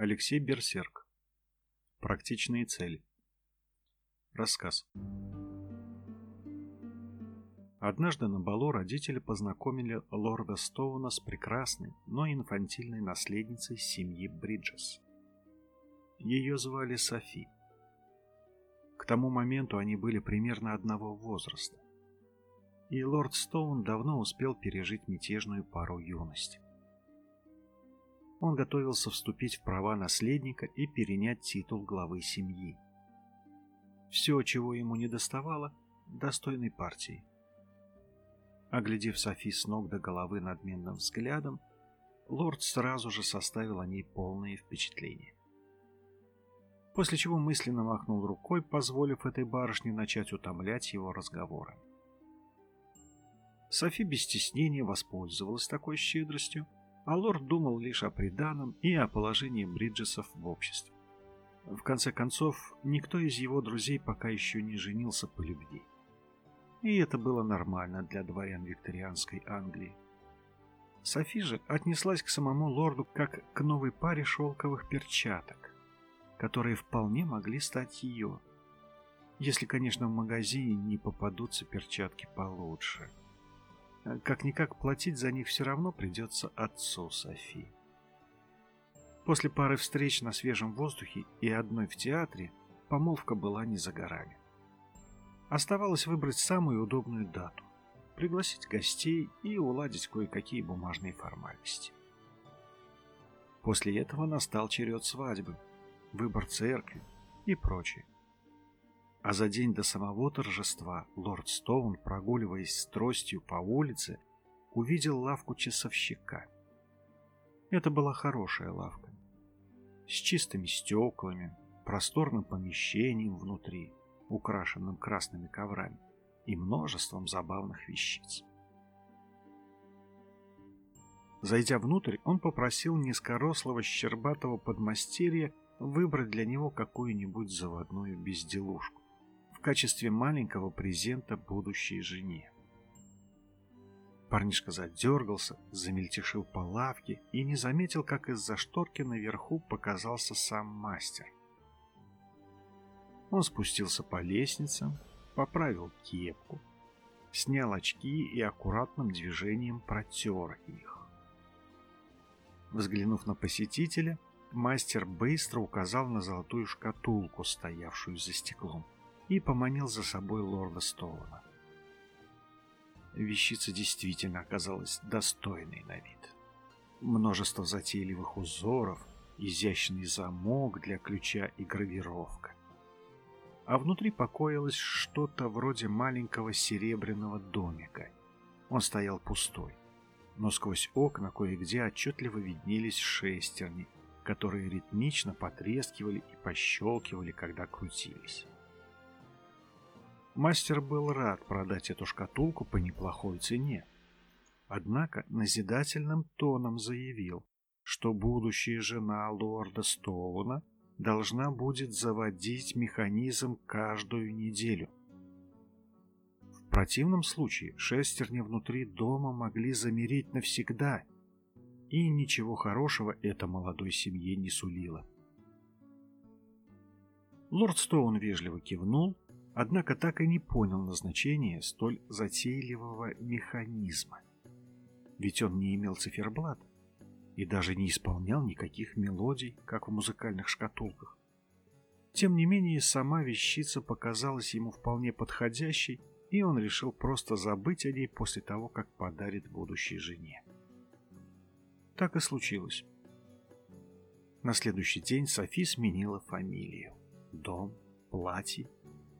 Алексей Берсерк. Практичные цели. Рассказ. Однажды на балу родители познакомили лорда Стоуна с прекрасной, но инфантильной наследницей семьи Бриджес. Ее звали Софи. К тому моменту они были примерно одного возраста. И лорд Стоун давно успел пережить мятежную пару юности. Он готовился вступить в права наследника и перенять титул главы семьи. Все, чего ему не доставало, достойной партии. Оглядев Софи с ног до головы надменным взглядом, лорд сразу же составил о ней полное впечатление. После чего мысленно махнул рукой, позволив этой барышне начать утомлять его разговорами. Софи без стеснения воспользовалась такой щедростью, а лорд думал лишь о приданом и о положении Бриджесов в обществе. В конце концов, никто из его друзей пока еще не женился по любви. И это было нормально для дворян викторианской Англии. Софи же отнеслась к самому лорду как к новой паре шелковых перчаток, которые вполне могли стать ее, если, конечно, в магазине не попадутся перчатки получше. Как-никак платить за них все равно придется отцу Софи. После пары встреч на свежем воздухе и одной в театре, помолвка была не за горами. Оставалось выбрать самую удобную дату, пригласить гостей и уладить кое-какие бумажные формальности. После этого настал черед свадьбы, выбор церкви и прочее. А за день до самого торжества лорд Стоун, прогуливаясь с тростью по улице, увидел лавку часовщика. Это была хорошая лавка. С чистыми стеклами, просторным помещением внутри, украшенным красными коврами и множеством забавных вещиц. Зайдя внутрь, он попросил низкорослого щербатого подмастерья выбрать для него какую-нибудь заводную безделушку в качестве маленького презента будущей жене. Парнишка задергался, замельтешил по лавке и не заметил, как из-за шторки наверху показался сам мастер. Он спустился по лестнице, поправил кепку, снял очки и аккуратным движением протер их. Взглянув на посетителя, мастер быстро указал на золотую шкатулку, стоявшую за стеклом и поманил за собой лорда Стоуна. Вещица действительно оказалась достойной на вид. Множество затейливых узоров, изящный замок для ключа и гравировка. А внутри покоилось что-то вроде маленького серебряного домика. Он стоял пустой, но сквозь окна кое-где отчетливо виднелись шестерни, которые ритмично потрескивали и пощелкивали, когда крутились. Мастер был рад продать эту шкатулку по неплохой цене. Однако назидательным тоном заявил, что будущая жена лорда Стоуна должна будет заводить механизм каждую неделю. В противном случае шестерни внутри дома могли замереть навсегда, и ничего хорошего это молодой семье не сулило. Лорд Стоун вежливо кивнул однако так и не понял назначения столь затейливого механизма. Ведь он не имел циферблата и даже не исполнял никаких мелодий, как в музыкальных шкатулках. Тем не менее, сама вещица показалась ему вполне подходящей, и он решил просто забыть о ней после того, как подарит будущей жене. Так и случилось. На следующий день Софи сменила фамилию, дом, платье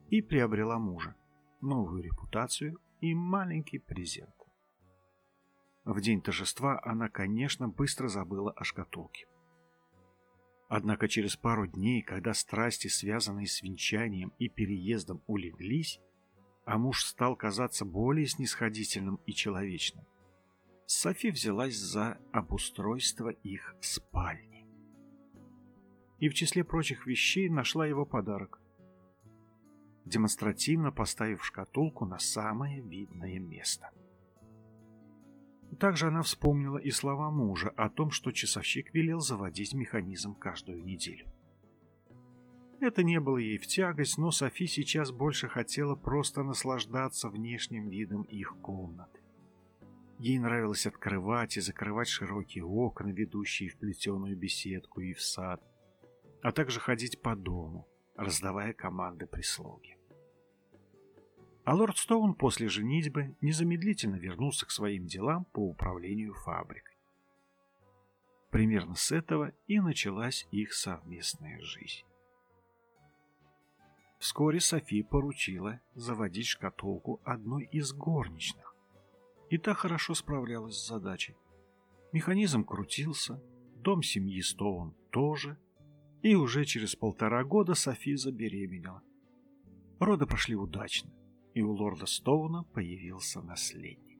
и приобрела мужа, новую репутацию и маленький презент. В день торжества она, конечно, быстро забыла о шкатулке. Однако через пару дней, когда страсти, связанные с венчанием и переездом, улеглись, а муж стал казаться более снисходительным и человечным, Софи взялась за обустройство их спальни. И в числе прочих вещей нашла его подарок демонстративно поставив шкатулку на самое видное место. Также она вспомнила и слова мужа о том, что часовщик велел заводить механизм каждую неделю. Это не было ей в тягость, но Софи сейчас больше хотела просто наслаждаться внешним видом их комнаты. Ей нравилось открывать и закрывать широкие окна, ведущие в плетеную беседку и в сад, а также ходить по дому, раздавая команды прислуги. А лорд Стоун после женитьбы незамедлительно вернулся к своим делам по управлению фабрикой. Примерно с этого и началась их совместная жизнь. Вскоре Софи поручила заводить шкатулку одной из горничных, и та хорошо справлялась с задачей. Механизм крутился, дом семьи Стоун тоже, и уже через полтора года Софи забеременела. Роды прошли удачно и у лорда Стоуна появился наследник.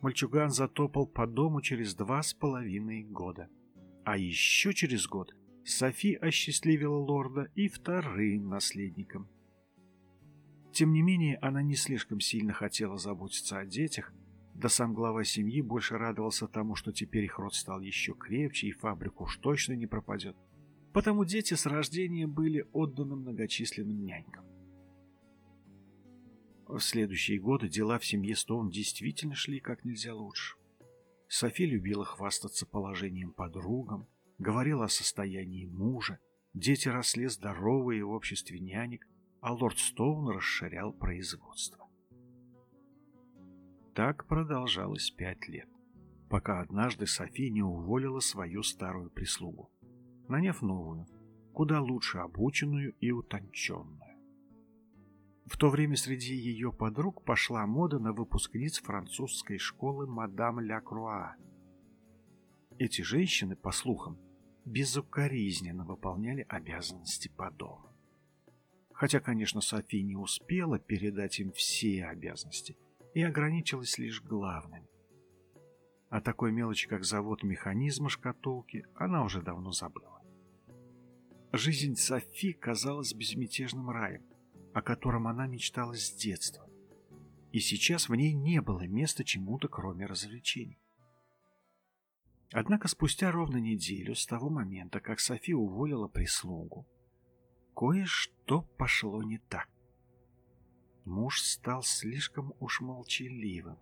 Мальчуган затопал по дому через два с половиной года. А еще через год Софи осчастливила лорда и вторым наследником. Тем не менее, она не слишком сильно хотела заботиться о детях, да сам глава семьи больше радовался тому, что теперь их род стал еще крепче и фабрику уж точно не пропадет. Потому дети с рождения были отданы многочисленным нянькам. В следующие годы дела в семье Стоун действительно шли как нельзя лучше. Софи любила хвастаться положением подругам, говорила о состоянии мужа, дети росли здоровые в обществе нянек, а лорд Стоун расширял производство. Так продолжалось пять лет, пока однажды Софи не уволила свою старую прислугу, наняв новую, куда лучше обученную и утонченную. В то время среди ее подруг пошла мода на выпускниц французской школы мадам Ля Круа. Эти женщины, по слухам, безукоризненно выполняли обязанности по дому. Хотя, конечно, Софи не успела передать им все обязанности и ограничилась лишь главными. О такой мелочи, как завод механизма шкатулки, она уже давно забыла. Жизнь Софи казалась безмятежным раем о котором она мечтала с детства. И сейчас в ней не было места чему-то, кроме развлечений. Однако спустя ровно неделю с того момента, как Софи уволила прислугу, кое-что пошло не так. Муж стал слишком уж молчаливым.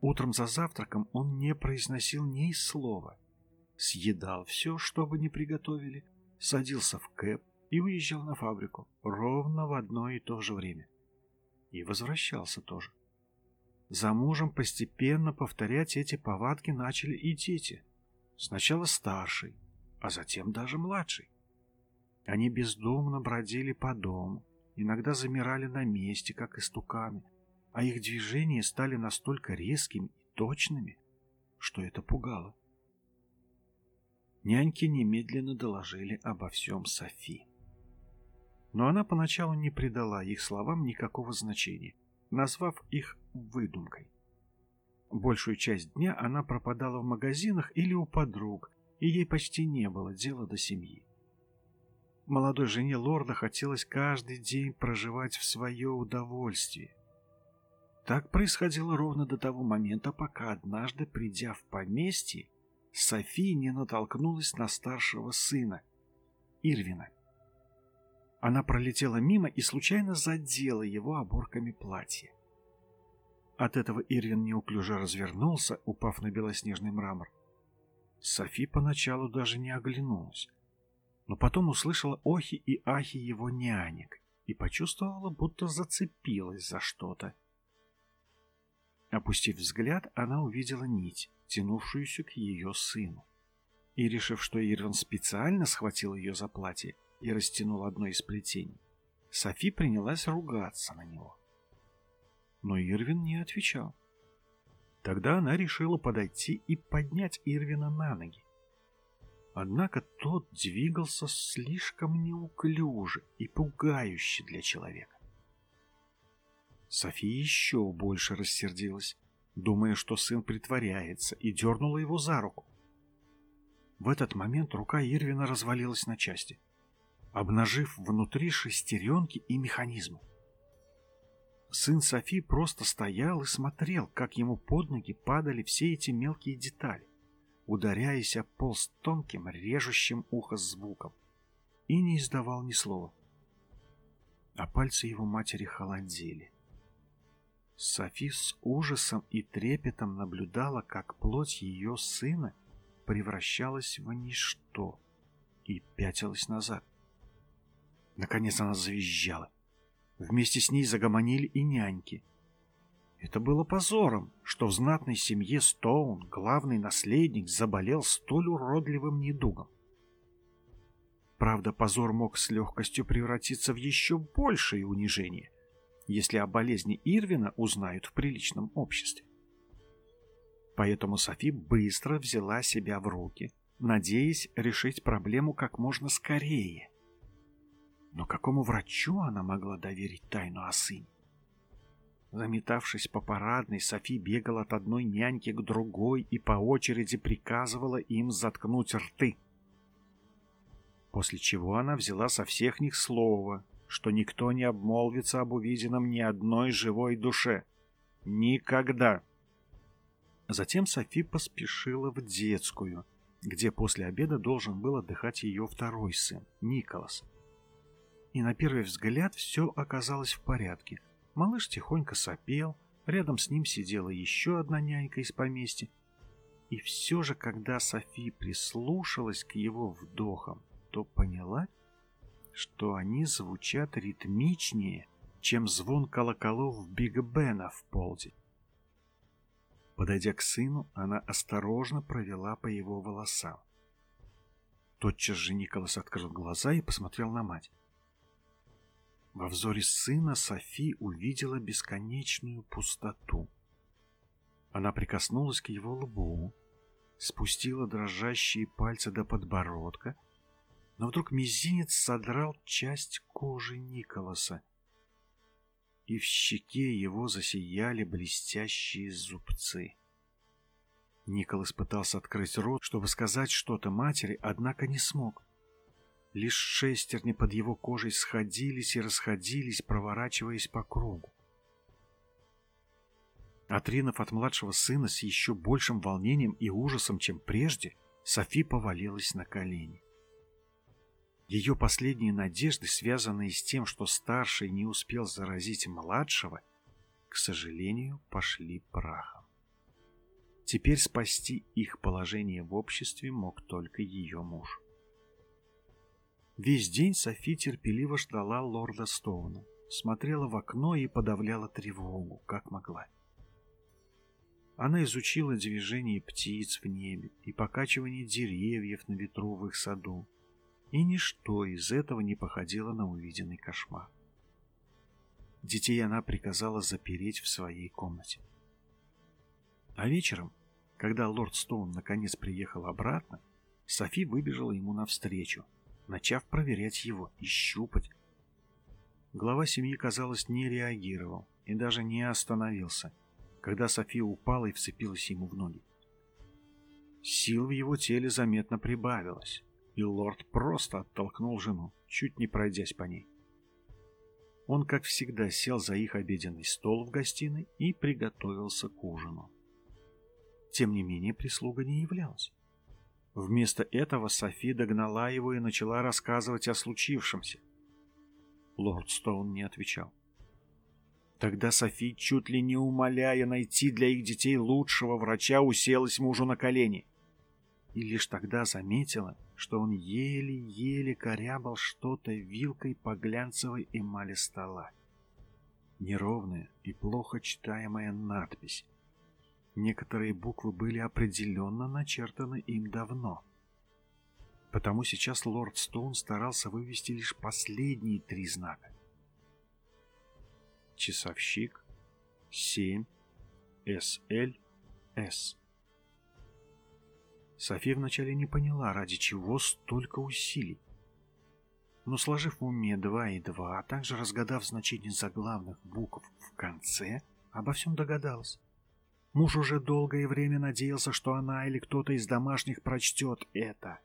Утром за завтраком он не произносил ни слова. Съедал все, что бы ни приготовили, садился в кэп, и уезжал на фабрику ровно в одно и то же время. И возвращался тоже. За мужем постепенно повторять эти повадки начали и дети. Сначала старший, а затем даже младший. Они бездумно бродили по дому, иногда замирали на месте, как истуканы, а их движения стали настолько резкими и точными, что это пугало. Няньки немедленно доложили обо всем Софи но она поначалу не придала их словам никакого значения, назвав их выдумкой. Большую часть дня она пропадала в магазинах или у подруг, и ей почти не было дела до семьи. Молодой жене лорда хотелось каждый день проживать в свое удовольствие. Так происходило ровно до того момента, пока однажды, придя в поместье, София не натолкнулась на старшего сына, Ирвина. Она пролетела мимо и случайно задела его оборками платья. От этого Ирвин неуклюже развернулся, упав на белоснежный мрамор. Софи поначалу даже не оглянулась, но потом услышала охи и ахи его нянек и почувствовала, будто зацепилась за что-то. Опустив взгляд, она увидела нить, тянувшуюся к ее сыну. И, решив, что Ирвин специально схватил ее за платье, и растянул одно из плетений. Софи принялась ругаться на него. Но Ирвин не отвечал. Тогда она решила подойти и поднять Ирвина на ноги. Однако тот двигался слишком неуклюже и пугающе для человека. София еще больше рассердилась, думая, что сын притворяется, и дернула его за руку. В этот момент рука Ирвина развалилась на части, обнажив внутри шестеренки и механизмы. сын Софи просто стоял и смотрел, как ему под ноги падали все эти мелкие детали, ударяясь о пол с тонким, режущим ухо звуком, и не издавал ни слова. А пальцы его матери холодели. Софи с ужасом и трепетом наблюдала, как плоть ее сына превращалась в ничто и пятилась назад. Наконец она завизжала. Вместе с ней загомонили и няньки. Это было позором, что в знатной семье Стоун главный наследник заболел столь уродливым недугом. Правда, позор мог с легкостью превратиться в еще большее унижение, если о болезни Ирвина узнают в приличном обществе. Поэтому Софи быстро взяла себя в руки, надеясь решить проблему как можно скорее. Но какому врачу она могла доверить тайну о сыне? Заметавшись по парадной, Софи бегала от одной няньки к другой и по очереди приказывала им заткнуть рты. После чего она взяла со всех них слово, что никто не обмолвится об увиденном ни одной живой душе. Никогда. Затем Софи поспешила в детскую, где после обеда должен был отдыхать ее второй сын, Николас и на первый взгляд все оказалось в порядке. Малыш тихонько сопел, рядом с ним сидела еще одна нянька из поместья. И все же, когда Софи прислушалась к его вдохам, то поняла, что они звучат ритмичнее, чем звон колоколов Биг Бена в полдень. Подойдя к сыну, она осторожно провела по его волосам. Тотчас же Николас открыл глаза и посмотрел на мать. Во взоре сына Софи увидела бесконечную пустоту. Она прикоснулась к его лбу, спустила дрожащие пальцы до подбородка, но вдруг мизинец содрал часть кожи Николаса, и в щеке его засияли блестящие зубцы. Николас пытался открыть рот, чтобы сказать что-то матери, однако не смог. Лишь шестерни под его кожей сходились и расходились, проворачиваясь по кругу. Отринув от младшего сына с еще большим волнением и ужасом, чем прежде, Софи повалилась на колени. Ее последние надежды, связанные с тем, что старший не успел заразить младшего, к сожалению, пошли прахом. Теперь спасти их положение в обществе мог только ее муж. Весь день Софи терпеливо ждала лорда Стоуна, смотрела в окно и подавляла тревогу, как могла. Она изучила движение птиц в небе и покачивание деревьев на ветру в их саду, и ничто из этого не походило на увиденный кошмар. Детей она приказала запереть в своей комнате. А вечером, когда лорд Стоун наконец приехал обратно, Софи выбежала ему навстречу, начав проверять его и щупать. Глава семьи, казалось, не реагировал и даже не остановился, когда София упала и вцепилась ему в ноги. Сил в его теле заметно прибавилось, и лорд просто оттолкнул жену, чуть не пройдясь по ней. Он, как всегда, сел за их обеденный стол в гостиной и приготовился к ужину. Тем не менее, прислуга не являлась. Вместо этого Софи догнала его и начала рассказывать о случившемся. Лорд Стоун не отвечал. Тогда Софи, чуть ли не умоляя найти для их детей лучшего врача, уселась мужу на колени. И лишь тогда заметила, что он еле-еле корябал что-то вилкой по глянцевой эмали стола. Неровная и плохо читаемая надпись Некоторые буквы были определенно начертаны им давно. Потому сейчас лорд Стоун старался вывести лишь последние три знака. Часовщик 7 СЛ С. София вначале не поняла, ради чего столько усилий. Но сложив в уме два и два, а также разгадав значение заглавных букв в конце, обо всем догадалась. Муж уже долгое время надеялся, что она или кто-то из домашних прочтет это.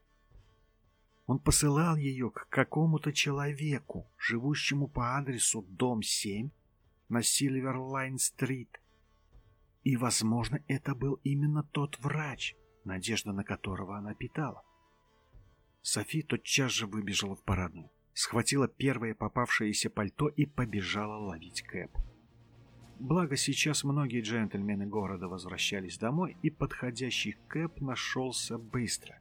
Он посылал ее к какому-то человеку, живущему по адресу дом 7, на Сильверлайн-стрит. И, возможно, это был именно тот врач, надежда на которого она питала. Софи тотчас же выбежала в парадную, схватила первое попавшееся пальто и побежала ловить Кэп. Благо сейчас многие джентльмены города возвращались домой, и подходящий Кэп нашелся быстро.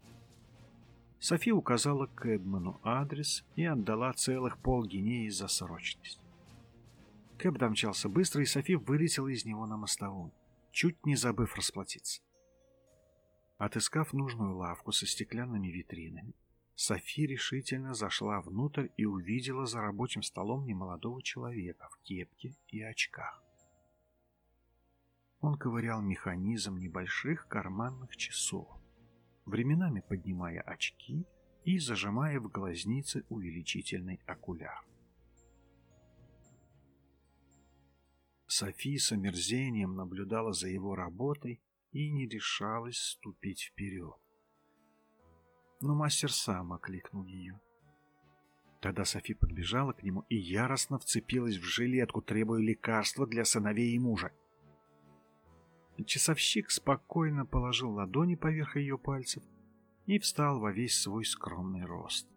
Софи указала Кэбману адрес и отдала целых полгинеи за срочность. Кэп домчался быстро, и Софи вылетела из него на мостовую, чуть не забыв расплатиться. Отыскав нужную лавку со стеклянными витринами, Софи решительно зашла внутрь и увидела за рабочим столом немолодого человека в кепке и очках. Он ковырял механизм небольших карманных часов, временами поднимая очки и зажимая в глазницы увеличительный окуляр. Софи с омерзением наблюдала за его работой и не решалась ступить вперед но мастер сам окликнул ее. Тогда Софи подбежала к нему и яростно вцепилась в жилетку, требуя лекарства для сыновей и мужа. Часовщик спокойно положил ладони поверх ее пальцев и встал во весь свой скромный рост.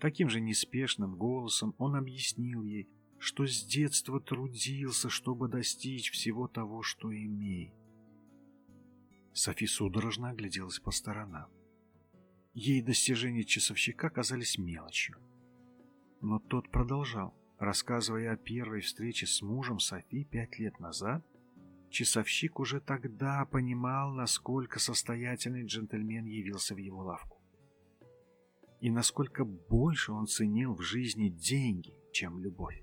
Таким же неспешным голосом он объяснил ей, что с детства трудился, чтобы достичь всего того, что имеет. Софи судорожно огляделась по сторонам. Ей достижения часовщика казались мелочью. Но тот продолжал, рассказывая о первой встрече с мужем Софи пять лет назад. Часовщик уже тогда понимал, насколько состоятельный джентльмен явился в его лавку. И насколько больше он ценил в жизни деньги, чем любовь.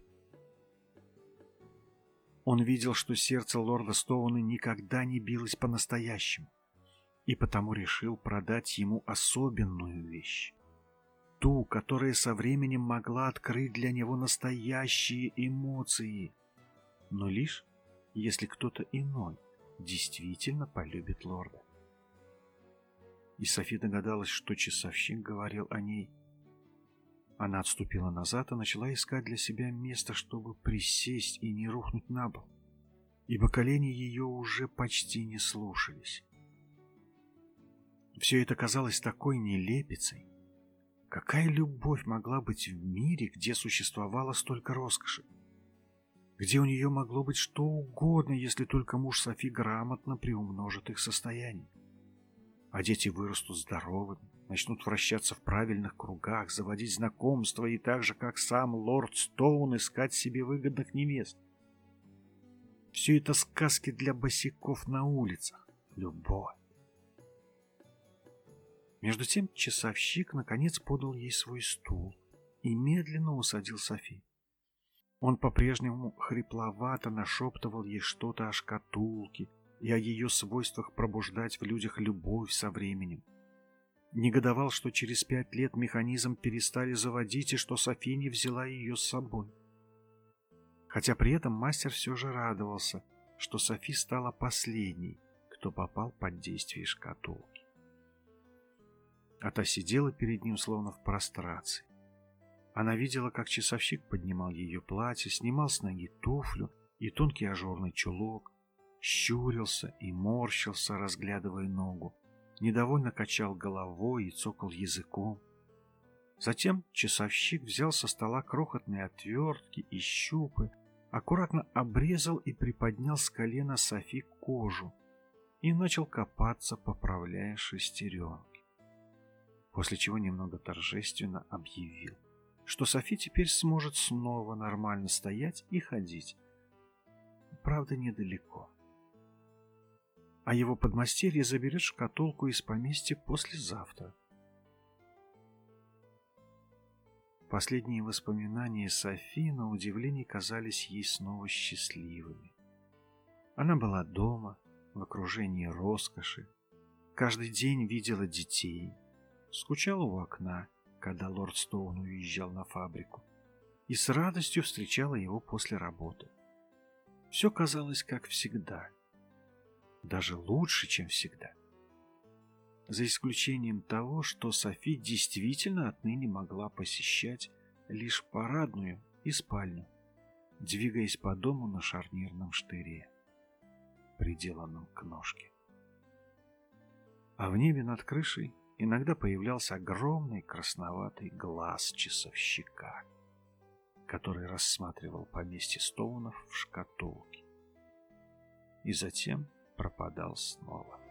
Он видел, что сердце лорда Стоуна никогда не билось по-настоящему и потому решил продать ему особенную вещь. Ту, которая со временем могла открыть для него настоящие эмоции, но лишь если кто-то иной действительно полюбит лорда. И Софи догадалась, что часовщик говорил о ней. Она отступила назад и начала искать для себя место, чтобы присесть и не рухнуть на пол, ибо колени ее уже почти не слушались. Все это казалось такой нелепицей. Какая любовь могла быть в мире, где существовало столько роскоши? Где у нее могло быть что угодно, если только муж Софи грамотно приумножит их состояние? А дети вырастут здоровыми, начнут вращаться в правильных кругах, заводить знакомства и так же, как сам лорд Стоун, искать себе выгодных невест. Все это сказки для босиков на улицах. Любовь. Между тем часовщик наконец подал ей свой стул и медленно усадил Софи. Он по-прежнему хрипловато нашептывал ей что-то о шкатулке и о ее свойствах пробуждать в людях любовь со временем. Негодовал, что через пять лет механизм перестали заводить и что Софи не взяла ее с собой. Хотя при этом мастер все же радовался, что Софи стала последней, кто попал под действие шкатулки а та сидела перед ним словно в прострации. Она видела, как часовщик поднимал ее платье, снимал с ноги туфлю и тонкий ажурный чулок, щурился и морщился, разглядывая ногу, недовольно качал головой и цокал языком. Затем часовщик взял со стола крохотные отвертки и щупы, аккуратно обрезал и приподнял с колена Софи кожу и начал копаться, поправляя шестеренки после чего немного торжественно объявил, что Софи теперь сможет снова нормально стоять и ходить. Правда, недалеко. А его подмастерье заберет шкатулку из поместья послезавтра. Последние воспоминания Софи на удивление казались ей снова счастливыми. Она была дома, в окружении роскоши, каждый день видела детей, скучала у окна, когда лорд Стоун уезжал на фабрику, и с радостью встречала его после работы. Все казалось как всегда, даже лучше, чем всегда. За исключением того, что Софи действительно отныне могла посещать лишь парадную и спальню, двигаясь по дому на шарнирном штыре, приделанном к ножке. А в небе над крышей иногда появлялся огромный красноватый глаз часовщика, который рассматривал поместье Стоунов в шкатулке и затем пропадал снова.